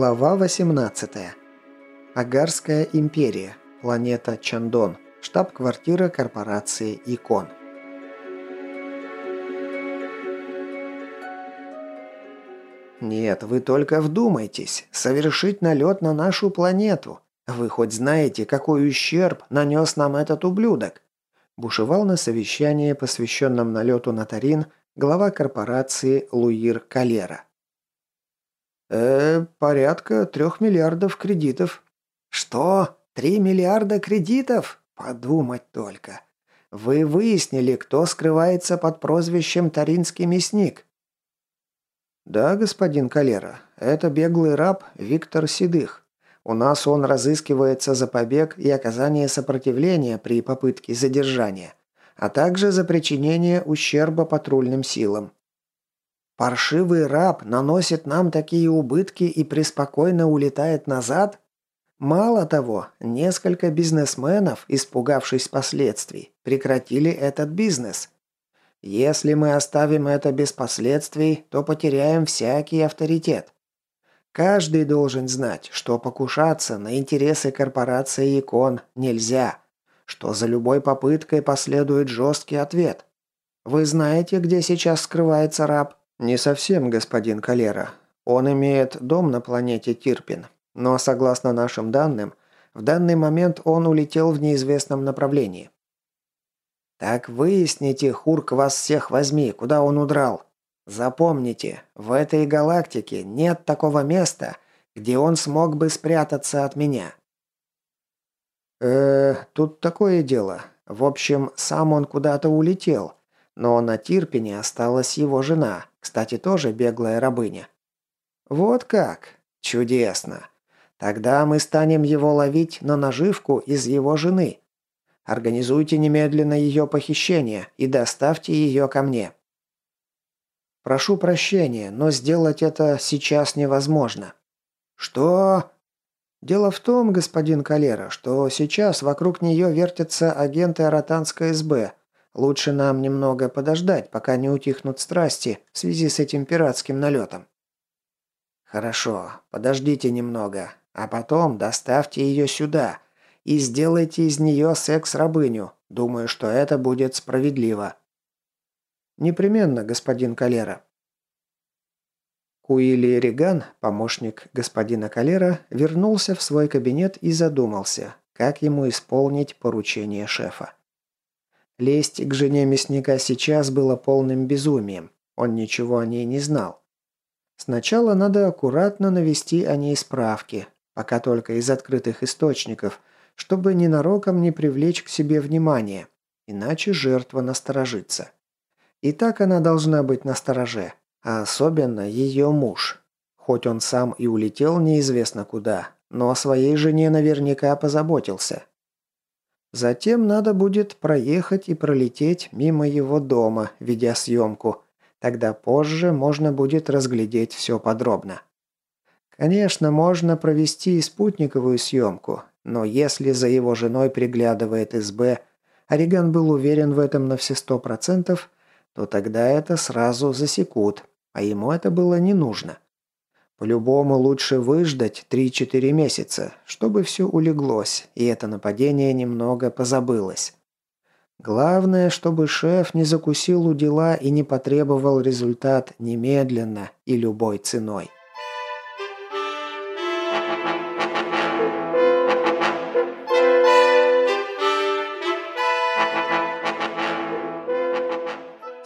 Глава 18. Агарская империя. Планета Чандон. Штаб-квартира корпорации Икон. Нет, вы только вдумайтесь. Совершить налет на нашу планету. Вы хоть знаете, какой ущерб нанес нам этот ублюдок? Бушевал на совещании, посвященном налету на Тарин, глава корпорации Луир Калера. «Э, порядка трех миллиардов кредитов». «Что? Три миллиарда кредитов? Подумать только. Вы выяснили, кто скрывается под прозвищем Таринский мясник?» «Да, господин Калера, это беглый раб Виктор Седых. У нас он разыскивается за побег и оказание сопротивления при попытке задержания, а также за причинение ущерба патрульным силам. Паршивый раб наносит нам такие убытки и преспокойно улетает назад? Мало того, несколько бизнесменов, испугавшись последствий, прекратили этот бизнес. Если мы оставим это без последствий, то потеряем всякий авторитет. Каждый должен знать, что покушаться на интересы корпорации икон нельзя, что за любой попыткой последует жесткий ответ. Вы знаете, где сейчас скрывается раб? «Не совсем, господин Калера. Он имеет дом на планете Тирпин. Но, согласно нашим данным, в данный момент он улетел в неизвестном направлении». «Так выясните, Хурк вас всех возьми, куда он удрал. Запомните, в этой галактике нет такого места, где он смог бы спрятаться от меня». «Э, тут такое дело. В общем, сам он куда-то улетел». Но на Тирпине осталась его жена, кстати, тоже беглая рабыня. Вот как? Чудесно. Тогда мы станем его ловить на наживку из его жены. Организуйте немедленно ее похищение и доставьте ее ко мне. Прошу прощения, но сделать это сейчас невозможно. Что? Дело в том, господин Калера, что сейчас вокруг нее вертятся агенты Аратанской СБ, Лучше нам немного подождать, пока не утихнут страсти в связи с этим пиратским налетом. Хорошо, подождите немного, а потом доставьте ее сюда и сделайте из нее секс-рабыню. Думаю, что это будет справедливо. Непременно, господин Калера. Куили Риган, помощник господина Калера, вернулся в свой кабинет и задумался, как ему исполнить поручение шефа. Лезть к жене мясника сейчас было полным безумием. Он ничего о ней не знал. Сначала надо аккуратно навести о ней справки, пока только из открытых источников, чтобы ненароком не привлечь к себе внимание, иначе жертва насторожится. И так она должна быть настороже, а особенно ее муж. Хоть он сам и улетел неизвестно куда, но о своей жене наверняка позаботился. Затем надо будет проехать и пролететь мимо его дома, ведя съемку. Тогда позже можно будет разглядеть все подробно. Конечно, можно провести и спутниковую съемку, но если за его женой приглядывает СБ, Ориган был уверен в этом на все сто процентов, то тогда это сразу засекут, а ему это было не нужно. По-любому лучше выждать 3-4 месяца, чтобы все улеглось, и это нападение немного позабылось. Главное, чтобы шеф не закусил у дела и не потребовал результат немедленно и любой ценой.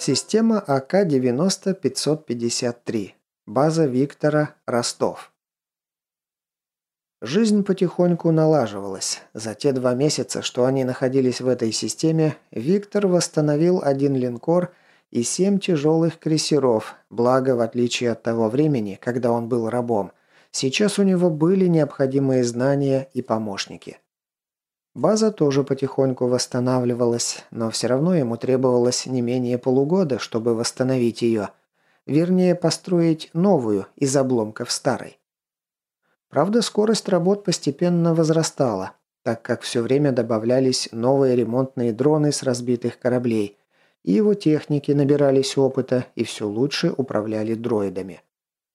Система АК-90-553 База Виктора, Ростов. Жизнь потихоньку налаживалась. За те два месяца, что они находились в этой системе, Виктор восстановил один линкор и семь тяжелых крейсеров, благо, в отличие от того времени, когда он был рабом, сейчас у него были необходимые знания и помощники. База тоже потихоньку восстанавливалась, но все равно ему требовалось не менее полугода, чтобы восстановить ее – Вернее, построить новую из обломков старой. Правда, скорость работ постепенно возрастала, так как все время добавлялись новые ремонтные дроны с разбитых кораблей, и его техники набирались опыта и все лучше управляли дроидами.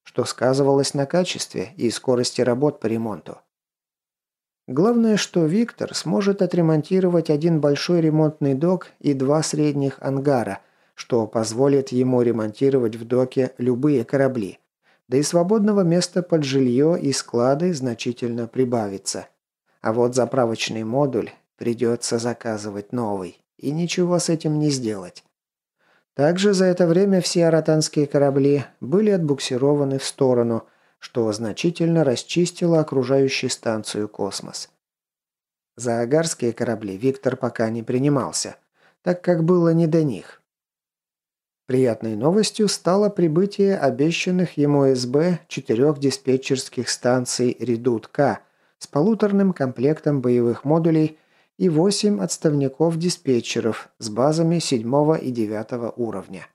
что сказывалось на качестве и скорости работ по ремонту. Главное, что Виктор сможет отремонтировать один большой ремонтный док и два средних ангара, что позволит ему ремонтировать в доке любые корабли. Да и свободного места под жилье и склады значительно прибавится. А вот заправочный модуль придется заказывать новый, и ничего с этим не сделать. Также за это время все аратанские корабли были отбуксированы в сторону, что значительно расчистило окружающую станцию «Космос». За агарские корабли Виктор пока не принимался, так как было не до них. Приятной новостью стало прибытие обещанных ему СБ четырех диспетчерских станций «Редут-К» с полуторным комплектом боевых модулей – и 8 отставников-диспетчеров с базами 7 и 9 уровня.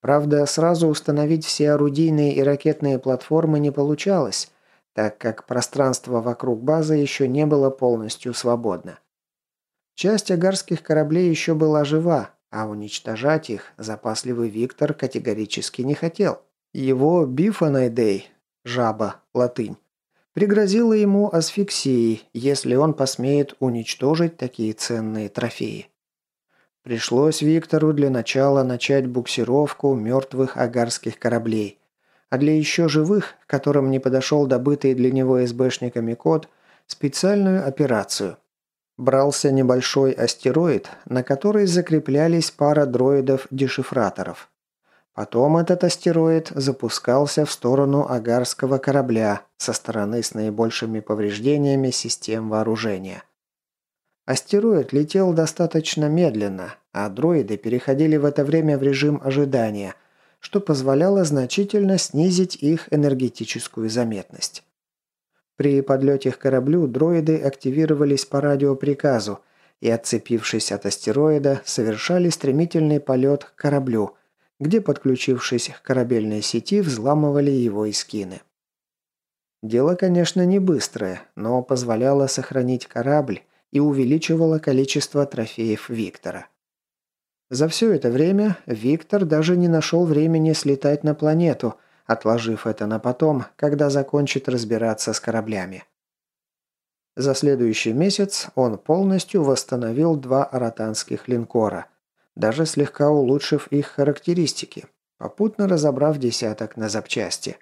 Правда, сразу установить все орудийные и ракетные платформы не получалось, так как пространство вокруг базы еще не было полностью свободно. Часть агарских кораблей еще была жива, а уничтожать их запасливый Виктор категорически не хотел. Его Бифонайдей, жаба, латынь, пригрозила ему асфиксией, если он посмеет уничтожить такие ценные трофеи. Пришлось Виктору для начала начать буксировку мертвых агарских кораблей, а для еще живых, которым не подошел добытый для него СБшниками код, специальную операцию. Брался небольшой астероид, на который закреплялись пара дроидов-дешифраторов. Потом этот астероид запускался в сторону агарского корабля со стороны с наибольшими повреждениями систем вооружения. Астероид летел достаточно медленно, а дроиды переходили в это время в режим ожидания, что позволяло значительно снизить их энергетическую заметность. При подлете к кораблю дроиды активировались по радиоприказу и, отцепившись от астероида, совершали стремительный полет к кораблю – где, подключившись к корабельной сети, взламывали его эскины. Дело, конечно, не быстрое, но позволяло сохранить корабль и увеличивало количество трофеев Виктора. За все это время Виктор даже не нашел времени слетать на планету, отложив это на потом, когда закончит разбираться с кораблями. За следующий месяц он полностью восстановил два аратанских линкора – даже слегка улучшив их характеристики, попутно разобрав десяток на запчасти.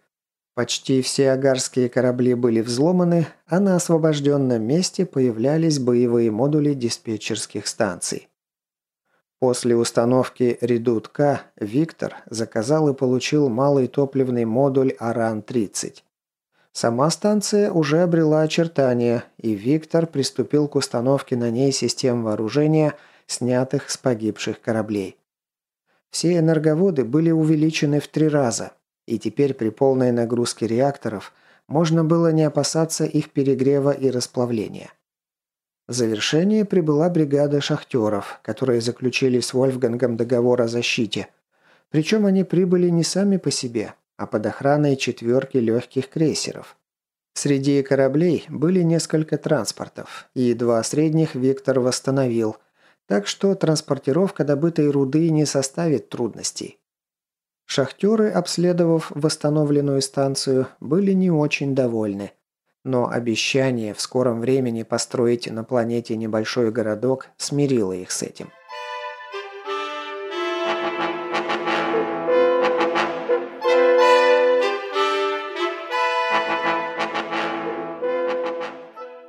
Почти все агарские корабли были взломаны, а на освобожденном месте появлялись боевые модули диспетчерских станций. После установки «Редут-К» Виктор заказал и получил малый топливный модуль «Аран-30». Сама станция уже обрела очертания, и Виктор приступил к установке на ней систем вооружения – снятых с погибших кораблей. Все энерговоды были увеличены в три раза, и теперь при полной нагрузке реакторов можно было не опасаться их перегрева и расплавления. В завершение прибыла бригада шахтеров, которые заключили с Вольфгангом договор о защите. Причем они прибыли не сами по себе, а под охраной четверки легких крейсеров. Среди кораблей были несколько транспортов, и два средних Виктор восстановил, так что транспортировка добытой руды не составит трудностей. Шахтеры, обследовав восстановленную станцию, были не очень довольны. Но обещание в скором времени построить на планете небольшой городок смирило их с этим.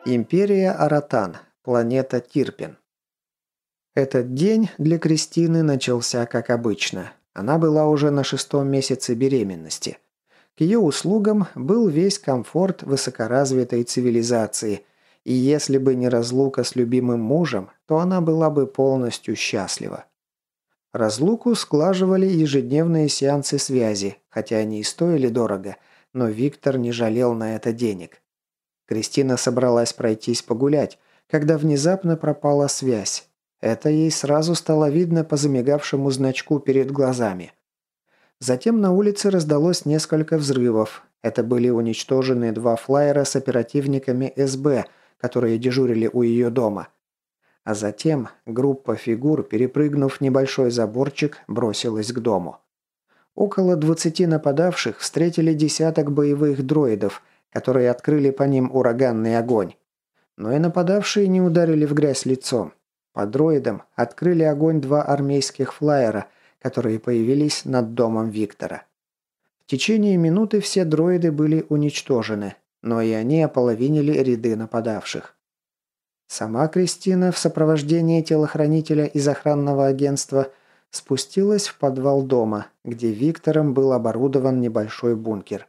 Империя Аратан. Планета Тирпин. Этот день для Кристины начался как обычно. Она была уже на шестом месяце беременности. К ее услугам был весь комфорт высокоразвитой цивилизации, и если бы не разлука с любимым мужем, то она была бы полностью счастлива. Разлуку склаживали ежедневные сеансы связи, хотя они и стоили дорого, но Виктор не жалел на это денег. Кристина собралась пройтись погулять, когда внезапно пропала связь, это ей сразу стало видно по замигавшему значку перед глазами. Затем на улице раздалось несколько взрывов. Это были уничтожены два флайера с оперативниками СБ, которые дежурили у ее дома. А затем группа фигур, перепрыгнув небольшой заборчик, бросилась к дому. Около 20 нападавших встретили десяток боевых дроидов, которые открыли по ним ураганный огонь. Но и нападавшие не ударили в грязь лицом. По дроидам открыли огонь два армейских флайера, которые появились над домом Виктора. В течение минуты все дроиды были уничтожены, но и они ополовинили ряды нападавших. Сама Кристина в сопровождении телохранителя из охранного агентства спустилась в подвал дома, где Виктором был оборудован небольшой бункер.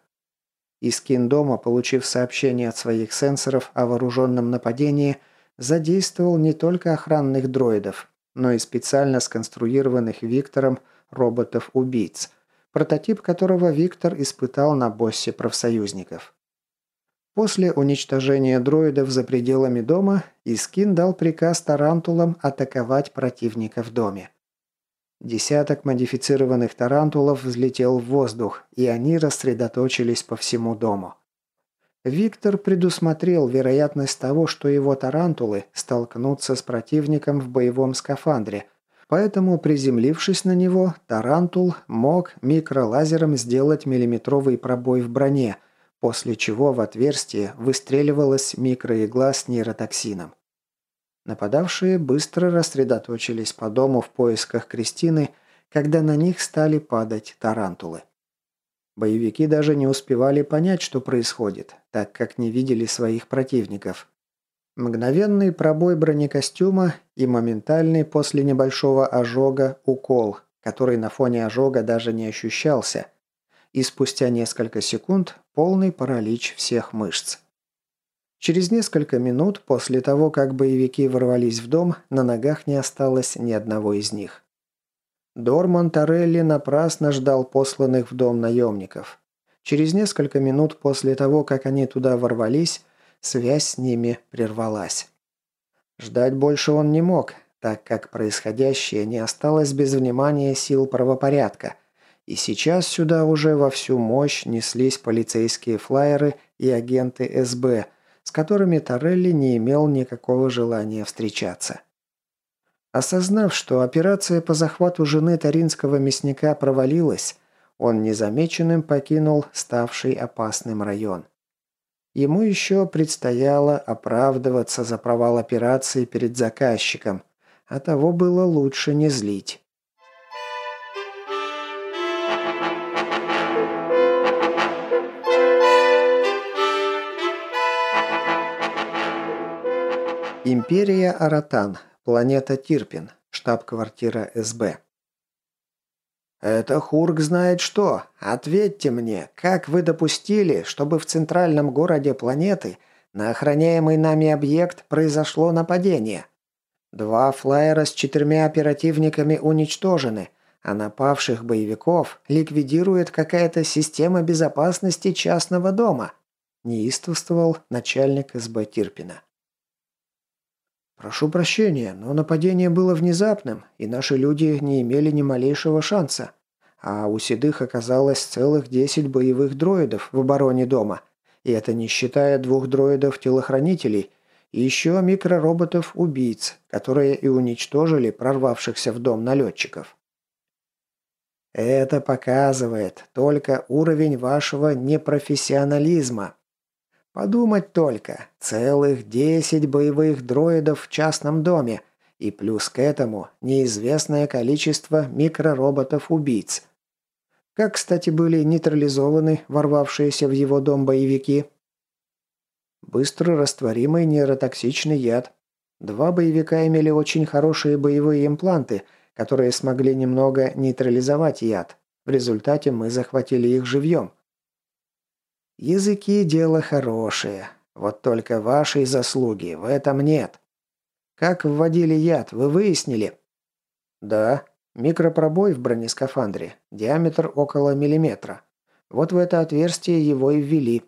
Искин дома, получив сообщение от своих сенсоров о вооруженном нападении, задействовал не только охранных дроидов, но и специально сконструированных Виктором роботов-убийц, прототип которого Виктор испытал на боссе профсоюзников. После уничтожения дроидов за пределами дома Искин дал приказ тарантулам атаковать противника в доме. Десяток модифицированных тарантулов взлетел в воздух, и они рассредоточились по всему дому. Виктор предусмотрел вероятность того, что его тарантулы столкнутся с противником в боевом скафандре, поэтому, приземлившись на него, тарантул мог микролазером сделать миллиметровый пробой в броне, после чего в отверстие выстреливалась микроигла с нейротоксином. Нападавшие быстро рассредоточились по дому в поисках Кристины, когда на них стали падать тарантулы. Боевики даже не успевали понять, что происходит, так как не видели своих противников. Мгновенный пробой бронекостюма и моментальный после небольшого ожога укол, который на фоне ожога даже не ощущался. И спустя несколько секунд полный паралич всех мышц. Через несколько минут после того, как боевики ворвались в дом, на ногах не осталось ни одного из них. Дорман Торелли напрасно ждал посланных в дом наемников. Через несколько минут после того, как они туда ворвались, связь с ними прервалась. Ждать больше он не мог, так как происходящее не осталось без внимания сил правопорядка, и сейчас сюда уже во всю мощь неслись полицейские флайеры и агенты СБ – с которыми Торелли не имел никакого желания встречаться. Осознав, что операция по захвату жены таринского мясника провалилась, он незамеченным покинул ставший опасным район. Ему еще предстояло оправдываться за провал операции перед заказчиком, а того было лучше не злить. Империя Аратан. Планета Тирпин. Штаб-квартира СБ. «Это Хург знает что. Ответьте мне, как вы допустили, чтобы в центральном городе планеты на охраняемый нами объект произошло нападение? Два флайера с четырьмя оперативниками уничтожены, а напавших боевиков ликвидирует какая-то система безопасности частного дома», неистовствовал начальник СБ Тирпина. «Прошу прощения, но нападение было внезапным, и наши люди не имели ни малейшего шанса. А у Седых оказалось целых десять боевых дроидов в обороне дома. И это не считая двух дроидов-телохранителей и еще микророботов-убийц, которые и уничтожили прорвавшихся в дом налетчиков. Это показывает только уровень вашего непрофессионализма, Подумать только, целых 10 боевых дроидов в частном доме, и плюс к этому неизвестное количество микророботов-убийц. Как, кстати, были нейтрализованы ворвавшиеся в его дом боевики? Быстро растворимый нейротоксичный яд. Два боевика имели очень хорошие боевые импланты, которые смогли немного нейтрализовать яд. В результате мы захватили их живьем. Языки – дело хорошее. Вот только вашей заслуги в этом нет. Как вводили яд, вы выяснили? Да. Микропробой в бронескафандре. Диаметр около миллиметра. Вот в это отверстие его и ввели.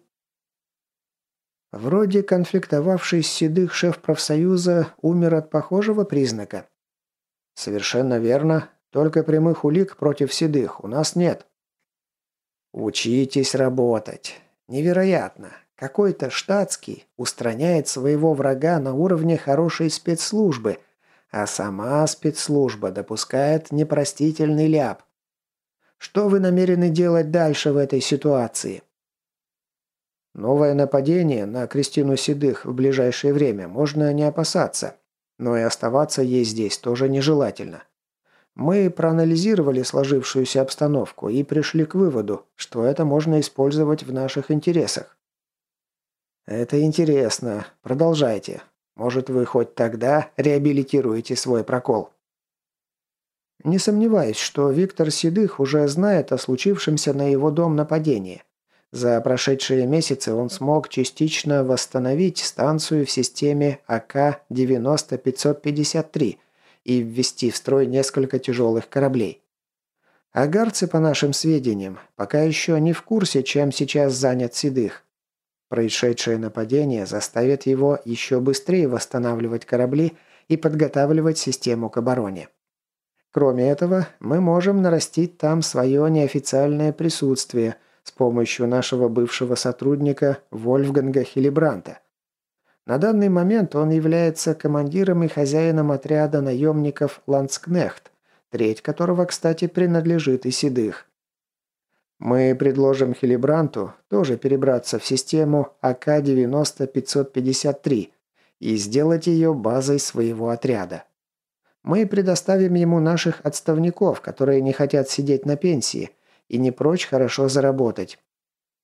Вроде конфликтовавший с седых шеф профсоюза умер от похожего признака. Совершенно верно. Только прямых улик против седых у нас нет. Учитесь работать. Невероятно. Какой-то штатский устраняет своего врага на уровне хорошей спецслужбы, а сама спецслужба допускает непростительный ляп. Что вы намерены делать дальше в этой ситуации?» Новое нападение на Кристину Седых в ближайшее время можно не опасаться, но и оставаться ей здесь тоже нежелательно. Мы проанализировали сложившуюся обстановку и пришли к выводу, что это можно использовать в наших интересах. Это интересно. Продолжайте. Может, вы хоть тогда реабилитируете свой прокол. Не сомневаюсь, что Виктор Седых уже знает о случившемся на его дом нападении. За прошедшие месяцы он смог частично восстановить станцию в системе АК-90553 и ввести в строй несколько тяжелых кораблей. Агарцы, по нашим сведениям, пока еще не в курсе, чем сейчас занят Седых. Происшедшее нападение заставит его еще быстрее восстанавливать корабли и подготавливать систему к обороне. Кроме этого, мы можем нарастить там свое неофициальное присутствие – с помощью нашего бывшего сотрудника Вольфганга Хилибранта. На данный момент он является командиром и хозяином отряда наемников «Ланскнехт», треть которого, кстати, принадлежит и Седых. Мы предложим Хилибранту тоже перебраться в систему АК-90-553 и сделать ее базой своего отряда. Мы предоставим ему наших отставников, которые не хотят сидеть на пенсии, и не прочь хорошо заработать.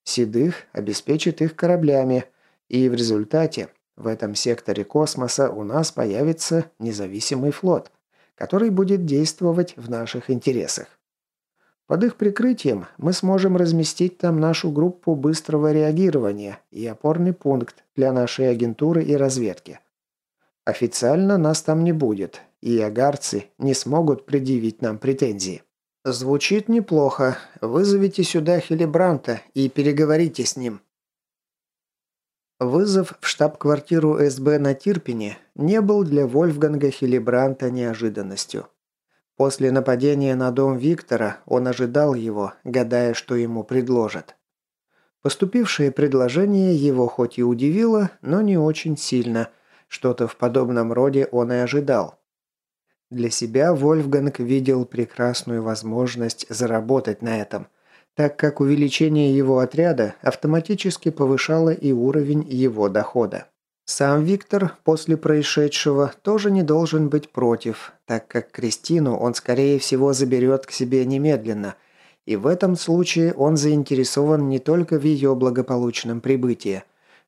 Седых обеспечит их кораблями, и в результате в этом секторе космоса у нас появится независимый флот, который будет действовать в наших интересах. Под их прикрытием мы сможем разместить там нашу группу быстрого реагирования и опорный пункт для нашей агентуры и разведки. Официально нас там не будет, и агарцы не смогут предъявить нам претензии. «Звучит неплохо. Вызовите сюда Хилибранта и переговорите с ним». Вызов в штаб-квартиру СБ на Тирпине не был для Вольфганга Хилибранта неожиданностью. После нападения на дом Виктора он ожидал его, гадая, что ему предложат. Поступившее предложение его хоть и удивило, но не очень сильно. Что-то в подобном роде он и ожидал. Для себя Вольфганг видел прекрасную возможность заработать на этом, так как увеличение его отряда автоматически повышало и уровень его дохода. Сам Виктор после происшедшего тоже не должен быть против, так как Кристину он скорее всего заберет к себе немедленно, и в этом случае он заинтересован не только в ее благополучном прибытии,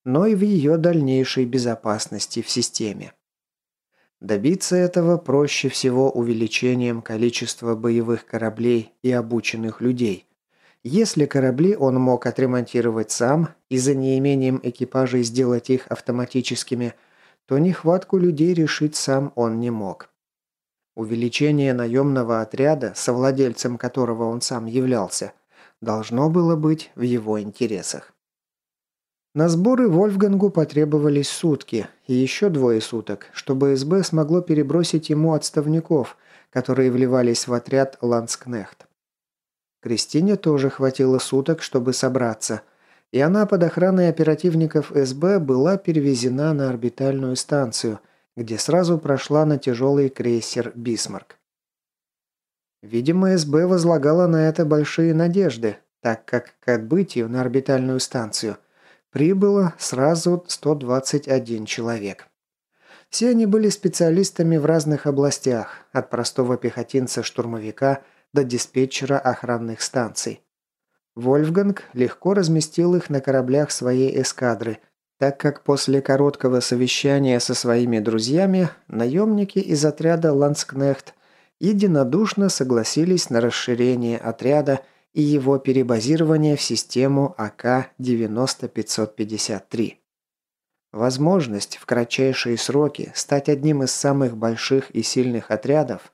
но и в ее дальнейшей безопасности в системе. Добиться этого проще всего увеличением количества боевых кораблей и обученных людей. Если корабли он мог отремонтировать сам и за неимением экипажей сделать их автоматическими, то нехватку людей решить сам он не мог. Увеличение наемного отряда, совладельцем которого он сам являлся, должно было быть в его интересах. На сборы Вольфгангу потребовались сутки и еще двое суток, чтобы СБ смогло перебросить ему отставников, которые вливались в отряд Ланскнехт. Кристине тоже хватило суток, чтобы собраться, и она под охраной оперативников СБ была перевезена на орбитальную станцию, где сразу прошла на тяжелый крейсер «Бисмарк». Видимо, СБ возлагала на это большие надежды, так как к отбытию на орбитальную станцию – Прибыло сразу 121 человек. Все они были специалистами в разных областях, от простого пехотинца-штурмовика до диспетчера охранных станций. Вольфганг легко разместил их на кораблях своей эскадры, так как после короткого совещания со своими друзьями наемники из отряда «Ланскнехт» единодушно согласились на расширение отряда – и его перебазирование в систему АК-90553. Возможность в кратчайшие сроки стать одним из самых больших и сильных отрядов,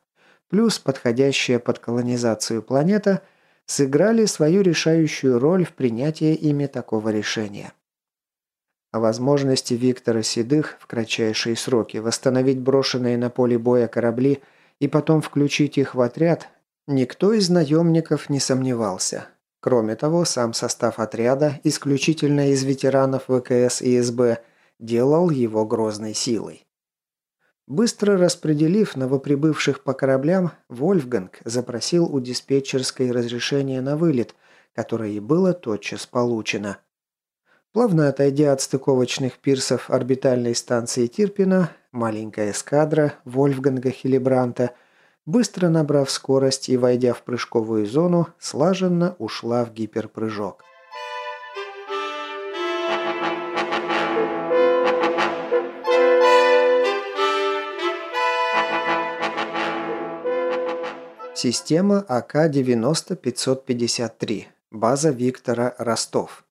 плюс подходящая под колонизацию планета, сыграли свою решающую роль в принятии ими такого решения. О возможности Виктора Седых в кратчайшие сроки восстановить брошенные на поле боя корабли и потом включить их в отряд Никто из наемников не сомневался. Кроме того, сам состав отряда, исключительно из ветеранов ВКС и СБ, делал его грозной силой. Быстро распределив новоприбывших по кораблям, Вольфганг запросил у диспетчерской разрешение на вылет, которое и было тотчас получено. Плавно отойдя от стыковочных пирсов орбитальной станции Тирпина, маленькая эскадра Вольфганга Хилибранта, быстро набрав скорость и войдя в прыжковую зону, слаженно ушла в гиперпрыжок. Система АК-90-553. База Виктора Ростов.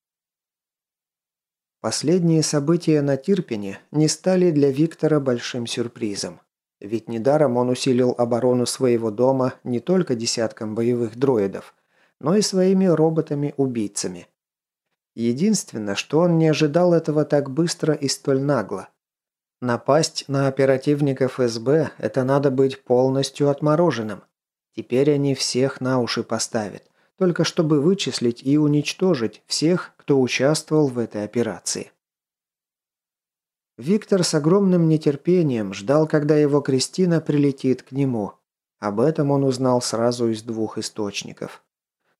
Последние события на Тирпине не стали для Виктора большим сюрпризом. Ведь недаром он усилил оборону своего дома не только десятком боевых дроидов, но и своими роботами-убийцами. Единственное, что он не ожидал этого так быстро и столь нагло. Напасть на оперативников СБ – это надо быть полностью отмороженным – Теперь они всех на уши поставят, только чтобы вычислить и уничтожить всех, кто участвовал в этой операции. Виктор с огромным нетерпением ждал, когда его Кристина прилетит к нему. Об этом он узнал сразу из двух источников.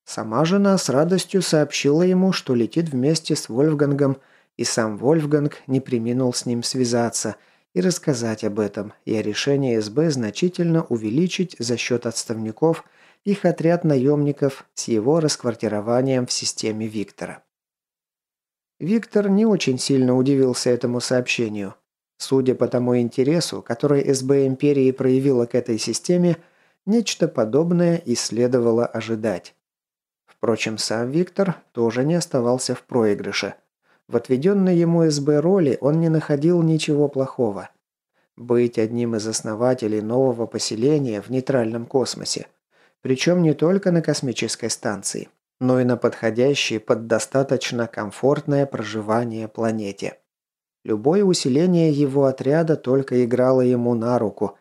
Сама жена с радостью сообщила ему, что летит вместе с Вольфгангом, и сам Вольфганг не приминул с ним связаться – и рассказать об этом, и о решении СБ значительно увеличить за счет отставников их отряд наемников с его расквартированием в системе Виктора. Виктор не очень сильно удивился этому сообщению. Судя по тому интересу, который СБ Империи проявила к этой системе, нечто подобное и следовало ожидать. Впрочем, сам Виктор тоже не оставался в проигрыше – в отведенной ему СБ роли он не находил ничего плохого. Быть одним из основателей нового поселения в нейтральном космосе. Причем не только на космической станции, но и на подходящей под достаточно комфортное проживание планете. Любое усиление его отряда только играло ему на руку.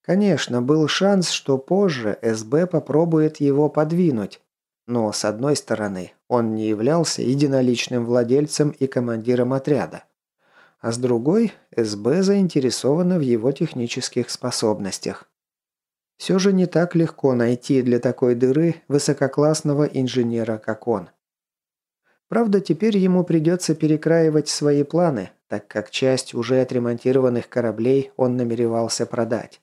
Конечно, был шанс, что позже СБ попробует его подвинуть, но, с одной стороны, он не являлся единоличным владельцем и командиром отряда. А с другой, СБ заинтересована в его технических способностях. Все же не так легко найти для такой дыры высококлассного инженера, как он. Правда, теперь ему придется перекраивать свои планы, так как часть уже отремонтированных кораблей он намеревался продать.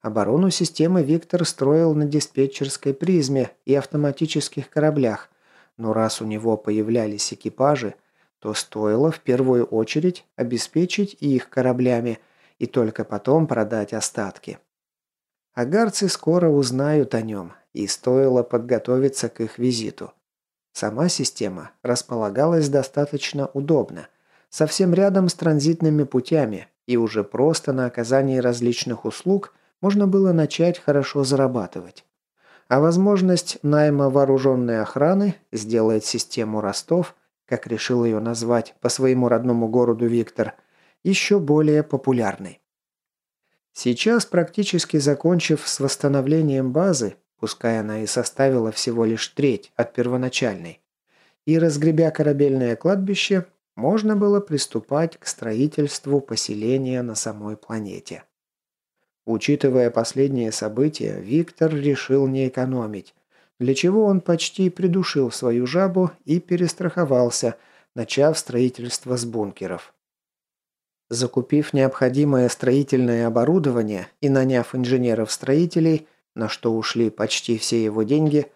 Оборону системы Виктор строил на диспетчерской призме и автоматических кораблях, но раз у него появлялись экипажи, то стоило в первую очередь обеспечить их кораблями и только потом продать остатки. Агарцы скоро узнают о нем, и стоило подготовиться к их визиту. Сама система располагалась достаточно удобно, совсем рядом с транзитными путями, и уже просто на оказании различных услуг можно было начать хорошо зарабатывать. А возможность найма вооруженной охраны сделает систему Ростов, как решил ее назвать по своему родному городу Виктор, еще более популярной. Сейчас, практически закончив с восстановлением базы, пускай она и составила всего лишь треть от первоначальной, и разгребя корабельное кладбище, можно было приступать к строительству поселения на самой планете. Учитывая последние события, Виктор решил не экономить, для чего он почти придушил свою жабу и перестраховался, начав строительство с бункеров. Закупив необходимое строительное оборудование и наняв инженеров-строителей, на что ушли почти все его деньги,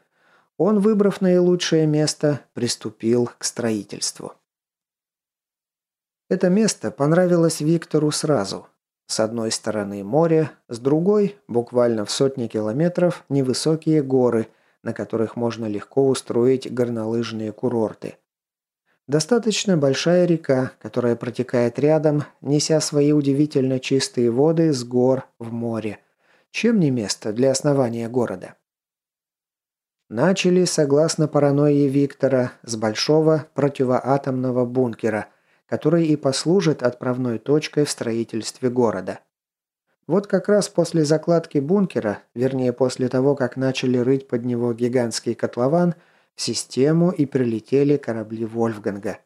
он, выбрав наилучшее место, приступил к строительству. Это место понравилось Виктору сразу – с одной стороны море, с другой, буквально в сотни километров, невысокие горы, на которых можно легко устроить горнолыжные курорты. Достаточно большая река, которая протекает рядом, неся свои удивительно чистые воды с гор в море. Чем не место для основания города? Начали, согласно паранойи Виктора, с большого противоатомного бункера, который и послужит отправной точкой в строительстве города. Вот как раз после закладки бункера, вернее после того, как начали рыть под него гигантский котлован, в систему и прилетели корабли Вольфганга.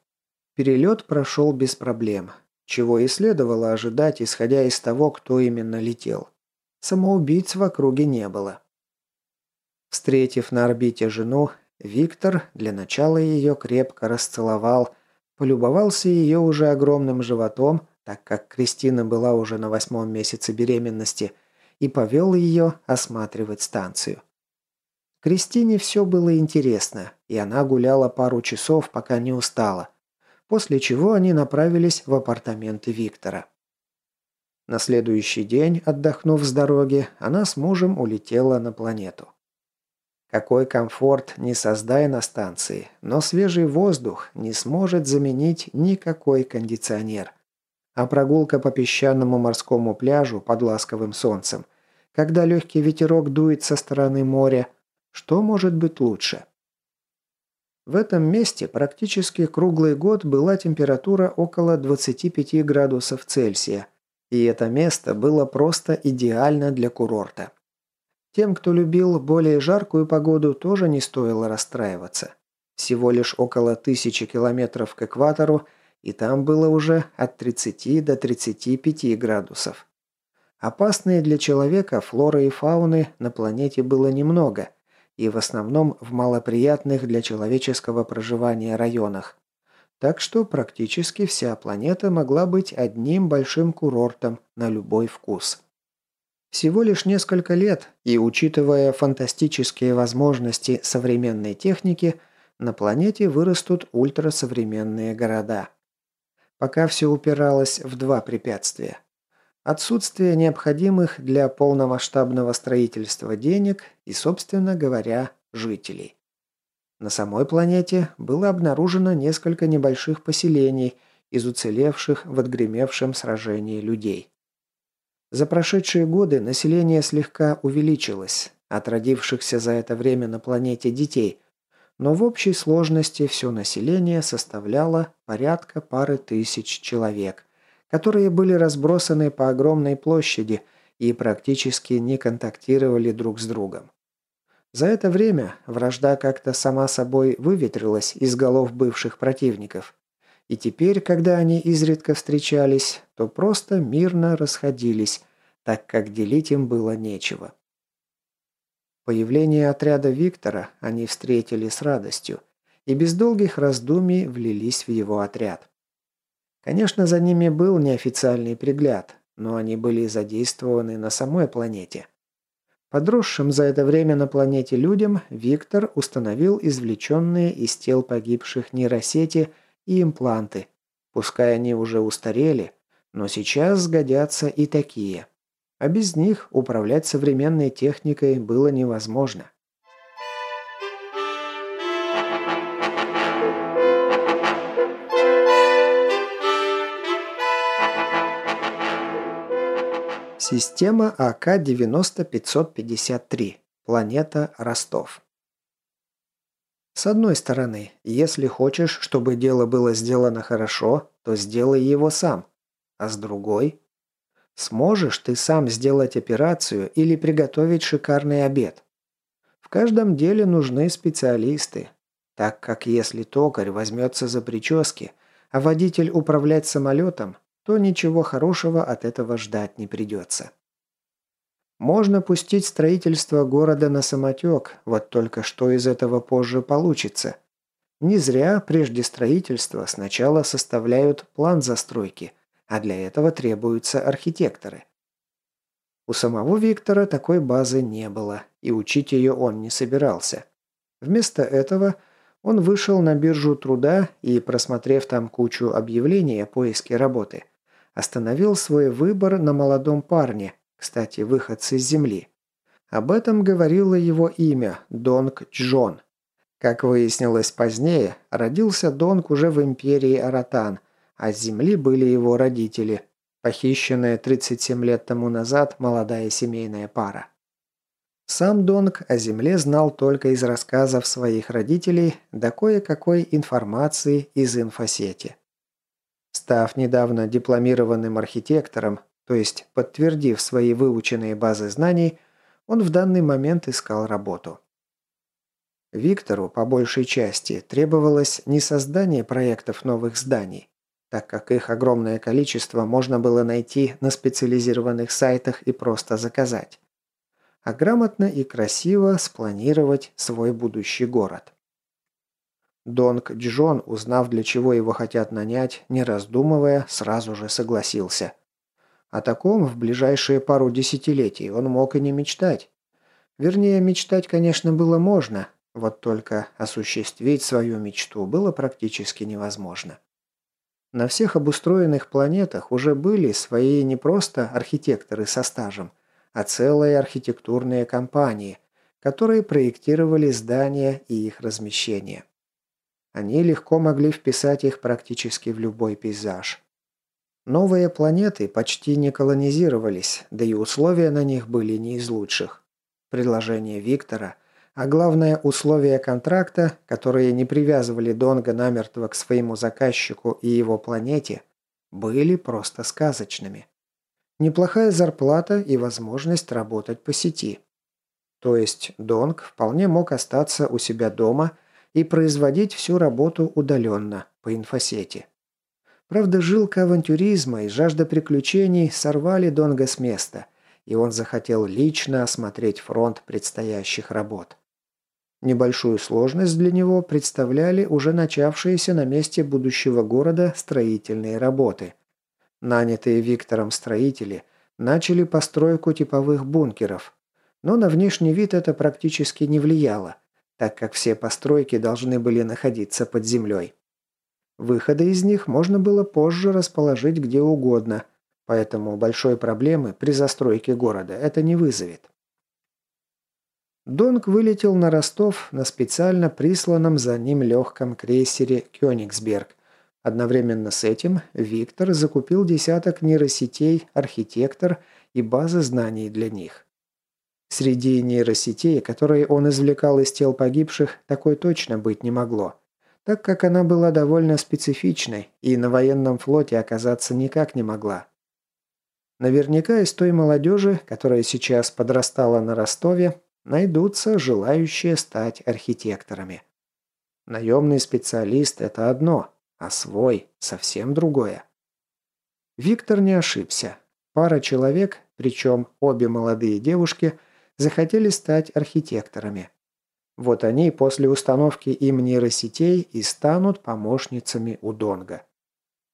Перелет прошел без проблем. чего и следовало ожидать, исходя из того, кто именно летел. Самоубийц в округе не было. Встретив на орбите жену, Виктор для начала ее крепко расцеловал, полюбовался ее уже огромным животом, так как Кристина была уже на восьмом месяце беременности, и повел ее осматривать станцию. Кристине все было интересно, и она гуляла пару часов, пока не устала, после чего они направились в апартаменты Виктора. На следующий день, отдохнув с дороги, она с мужем улетела на планету. Какой комфорт не создай на станции, но свежий воздух не сможет заменить никакой кондиционер. А прогулка по песчаному морскому пляжу под ласковым солнцем, когда легкий ветерок дует со стороны моря, что может быть лучше? В этом месте практически круглый год была температура около 25 градусов Цельсия, и это место было просто идеально для курорта. Тем, кто любил более жаркую погоду, тоже не стоило расстраиваться. Всего лишь около тысячи километров к экватору, и там было уже от 30 до 35 градусов. Опасные для человека флоры и фауны на планете было немного, и в основном в малоприятных для человеческого проживания районах. Так что практически вся планета могла быть одним большим курортом на любой вкус. Всего лишь несколько лет, и учитывая фантастические возможности современной техники, на планете вырастут ультрасовременные города. Пока все упиралось в два препятствия. Отсутствие необходимых для полномасштабного строительства денег и, собственно говоря, жителей. На самой планете было обнаружено несколько небольших поселений из уцелевших в отгремевшем сражении людей. За прошедшие годы население слегка увеличилось от родившихся за это время на планете детей, но в общей сложности все население составляло порядка пары тысяч человек, которые были разбросаны по огромной площади и практически не контактировали друг с другом. За это время вражда как-то сама собой выветрилась из голов бывших противников, и теперь, когда они изредка встречались, то просто мирно расходились, так как делить им было нечего. Появление отряда Виктора они встретили с радостью и без долгих раздумий влились в его отряд. Конечно, за ними был неофициальный пригляд, но они были задействованы на самой планете. Подросшим за это время на планете людям Виктор установил извлеченные из тел погибших нейросети – и импланты. Пускай они уже устарели, но сейчас сгодятся и такие. А без них управлять современной техникой было невозможно. Система АК-90553. Планета Ростов. С одной стороны, если хочешь, чтобы дело было сделано хорошо, то сделай его сам. А с другой? Сможешь ты сам сделать операцию или приготовить шикарный обед? В каждом деле нужны специалисты, так как если токарь возьмется за прически, а водитель управлять самолетом, то ничего хорошего от этого ждать не придется. Можно пустить строительство города на самотек, вот только что из этого позже получится. Не зря прежде строительства сначала составляют план застройки, а для этого требуются архитекторы. У самого Виктора такой базы не было, и учить ее он не собирался. Вместо этого он вышел на биржу труда и, просмотрев там кучу объявлений о поиске работы, остановил свой выбор на молодом парне, кстати, выходцы с Земли. Об этом говорило его имя – Донг Джон. Как выяснилось позднее, родился Донг уже в империи Аратан, а с Земли были его родители, похищенная 37 лет тому назад молодая семейная пара. Сам Донг о Земле знал только из рассказов своих родителей, да кое-какой информации из инфосети. Став недавно дипломированным архитектором, то есть, подтвердив свои выученные базы знаний, он в данный момент искал работу. Виктору, по большей части, требовалось не создание проектов новых зданий, так как их огромное количество можно было найти на специализированных сайтах и просто заказать. А грамотно и красиво спланировать свой будущий город. Донг Джон, узнав, для чего его хотят нанять, не раздумывая, сразу же согласился. О таком в ближайшие пару десятилетий он мог и не мечтать. Вернее, мечтать, конечно, было можно, вот только осуществить свою мечту было практически невозможно. На всех обустроенных планетах уже были свои не просто архитекторы со стажем, а целые архитектурные компании, которые проектировали здания и их размещение. Они легко могли вписать их практически в любой пейзаж. Новые планеты почти не колонизировались, да и условия на них были не из лучших. Предложение Виктора – а главное, условия контракта, которые не привязывали Донга намертво к своему заказчику и его планете, были просто сказочными. Неплохая зарплата и возможность работать по сети. То есть Донг вполне мог остаться у себя дома и производить всю работу удаленно, по инфосети. Правда, жилка авантюризма и жажда приключений сорвали Донга с места, и он захотел лично осмотреть фронт предстоящих работ. Небольшую сложность для него представляли уже начавшиеся на месте будущего города строительные работы. Нанятые Виктором строители начали постройку типовых бункеров, но на внешний вид это практически не влияло, так как все постройки должны были находиться под землей. Выходы из них можно было позже расположить где угодно, поэтому большой проблемы при застройке города это не вызовет. Донг вылетел на Ростов на специально присланном за ним легком крейсере «Кёнигсберг». Одновременно с этим Виктор закупил десяток нейросетей «Архитектор» и базы знаний для них. Среди нейросетей, которые он извлекал из тел погибших, такой точно быть не могло, так как она была довольно специфичной и на военном флоте оказаться никак не могла. Наверняка из той молодежи, которая сейчас подрастала на Ростове, найдутся желающие стать архитекторами. Наемный специалист – это одно, а свой – совсем другое. Виктор не ошибся. Пара человек, причем обе молодые девушки, захотели стать архитекторами. Вот они после установки им нейросетей и станут помощницами у Донга.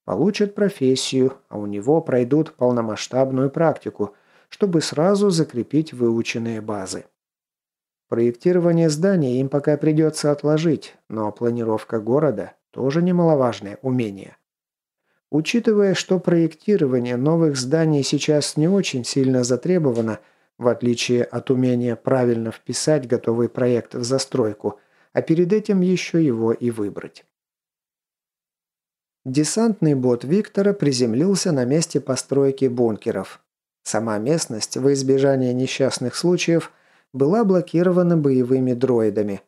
Получат профессию, а у него пройдут полномасштабную практику, чтобы сразу закрепить выученные базы. Проектирование здания им пока придется отложить, но планировка города – тоже немаловажное умение. Учитывая, что проектирование новых зданий сейчас не очень сильно затребовано, в отличие от умения правильно вписать готовый проект в застройку, а перед этим еще его и выбрать. Десантный бот Виктора приземлился на месте постройки бункеров. Сама местность, во избежание несчастных случаев – была блокирована боевыми дроидами.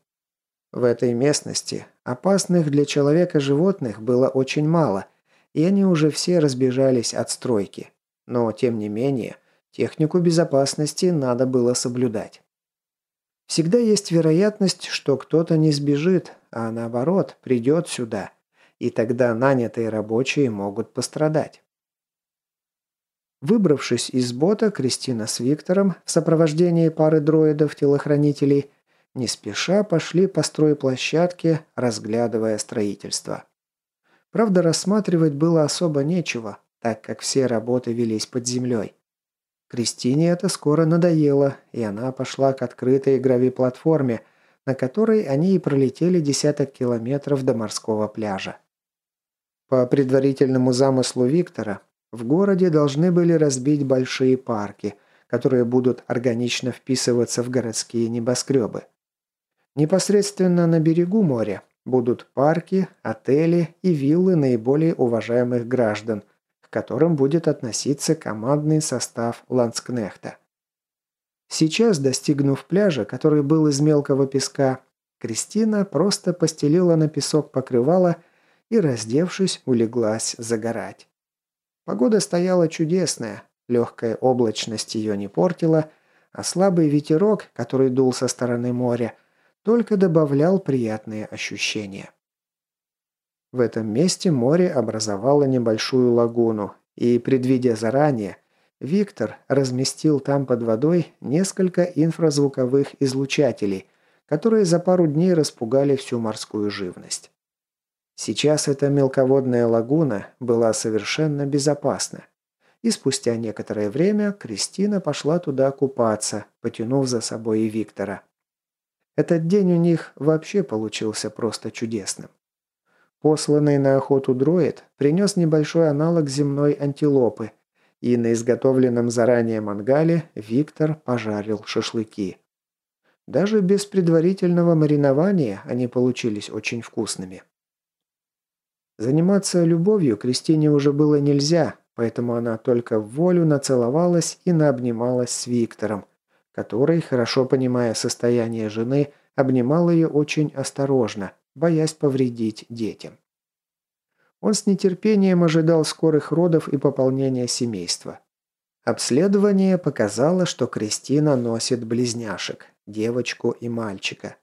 В этой местности опасных для человека животных было очень мало, и они уже все разбежались от стройки. Но, тем не менее, технику безопасности надо было соблюдать. Всегда есть вероятность, что кто-то не сбежит, а наоборот, придет сюда, и тогда нанятые рабочие могут пострадать. Выбравшись из бота, Кристина с Виктором в сопровождении пары дроидов-телохранителей не спеша пошли по стройплощадке, разглядывая строительство. Правда, рассматривать было особо нечего, так как все работы велись под землей. Кристине это скоро надоело, и она пошла к открытой гравиплатформе, на которой они и пролетели десяток километров до морского пляжа. По предварительному замыслу Виктора, в городе должны были разбить большие парки, которые будут органично вписываться в городские небоскребы. Непосредственно на берегу моря будут парки, отели и виллы наиболее уважаемых граждан, которым будет относиться командный состав Ланскнехта. Сейчас, достигнув пляжа, который был из мелкого песка, Кристина просто постелила на песок покрывало и, раздевшись, улеглась загорать. Погода стояла чудесная, легкая облачность ее не портила, а слабый ветерок, который дул со стороны моря, только добавлял приятные ощущения. В этом месте море образовало небольшую лагуну, и, предвидя заранее, Виктор разместил там под водой несколько инфразвуковых излучателей, которые за пару дней распугали всю морскую живность. Сейчас эта мелководная лагуна была совершенно безопасна. И спустя некоторое время Кристина пошла туда купаться, потянув за собой и Виктора. Этот день у них вообще получился просто чудесным. Посланный на охоту дроид принес небольшой аналог земной антилопы, и на изготовленном заранее мангале Виктор пожарил шашлыки. Даже без предварительного маринования они получились очень вкусными. Заниматься любовью Кристине уже было нельзя, поэтому она только в волю нацеловалась и наобнималась с Виктором, который, хорошо понимая состояние жены, обнимал ее очень осторожно, боясь повредить детям. Он с нетерпением ожидал скорых родов и пополнения семейства. Обследование показало, что Кристина носит близняшек, девочку и мальчика.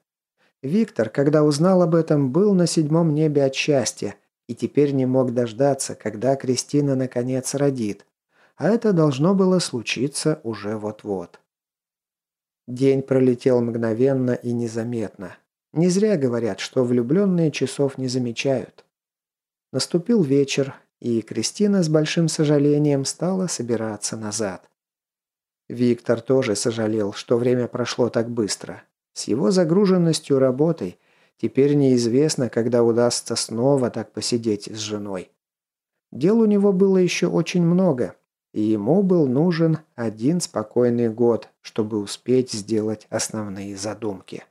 Виктор, когда узнал об этом, был на седьмом небе от счастья и теперь не мог дождаться, когда Кристина наконец родит. А это должно было случиться уже вот-вот. День пролетел мгновенно и незаметно. Не зря говорят, что влюбленные часов не замечают. Наступил вечер, и Кристина с большим сожалением стала собираться назад. Виктор тоже сожалел, что время прошло так быстро. С его загруженностью работой теперь неизвестно, когда удастся снова так посидеть с женой. Дел у него было еще очень много, и ему был нужен один спокойный год, чтобы успеть сделать основные задумки.